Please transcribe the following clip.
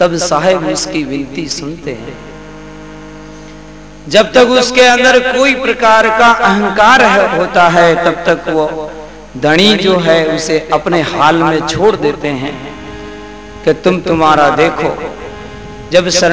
तब साहेब उसकी विनती सुनते हैं। जब तक उसके अंदर कोई प्रकार का अहंकार है, होता है तब तक वो धनी जो है उसे अपने हाल में छोड़ देते हैं कि तुम तुम्हारा देखो। जब शरण